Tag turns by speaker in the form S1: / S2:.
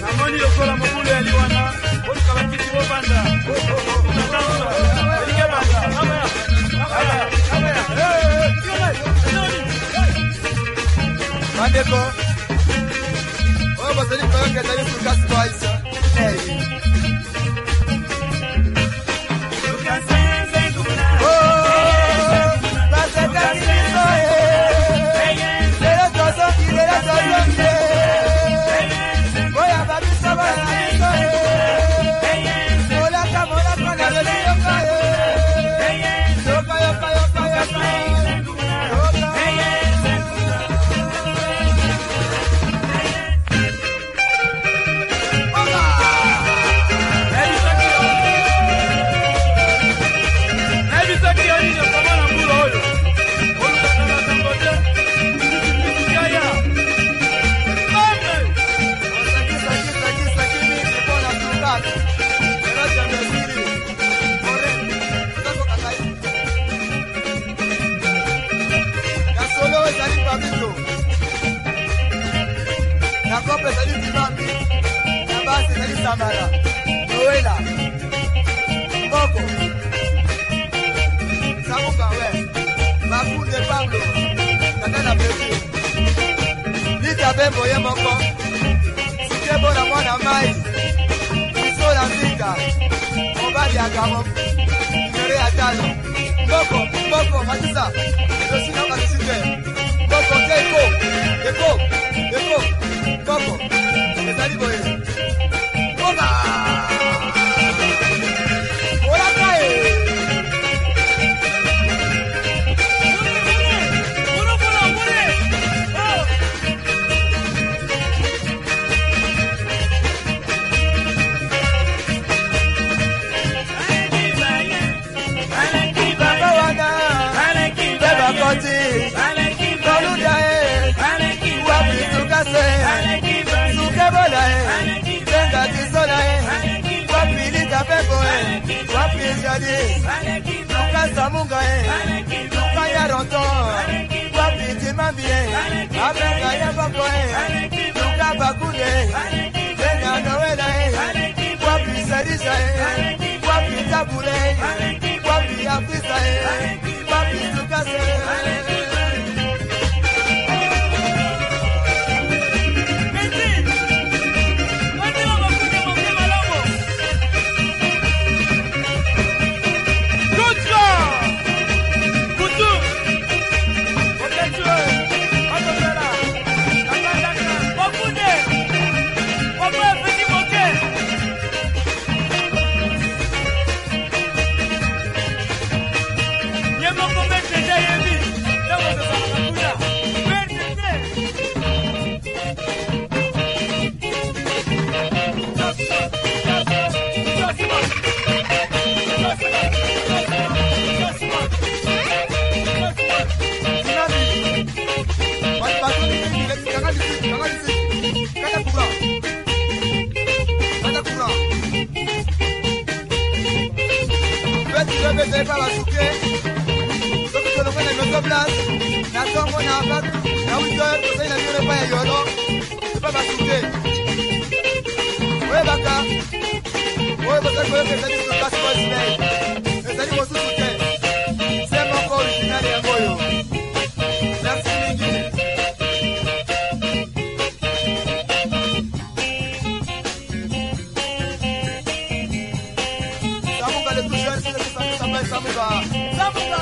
S1: namoni lokola mobulu ya liwana oluka bakiti bobanda
S2: bandeko oyo boisa ezali dimami na basi ezali samara noela mboko samuka we makunde pablo. Tata na bebi lita bembo ye moko. Sikebo na mwana mai. Biso na mbika mobali ya gamo. Numero ya tano mboko mboko matisa. Ezosina makisite Jacob, Jacob, Jacob, Jacob, Papo, me. Wapi jadi lukasa munga ye luka ya ronto wapi Oyebaka, oyebaka. Samuga, Samuga, Samuga.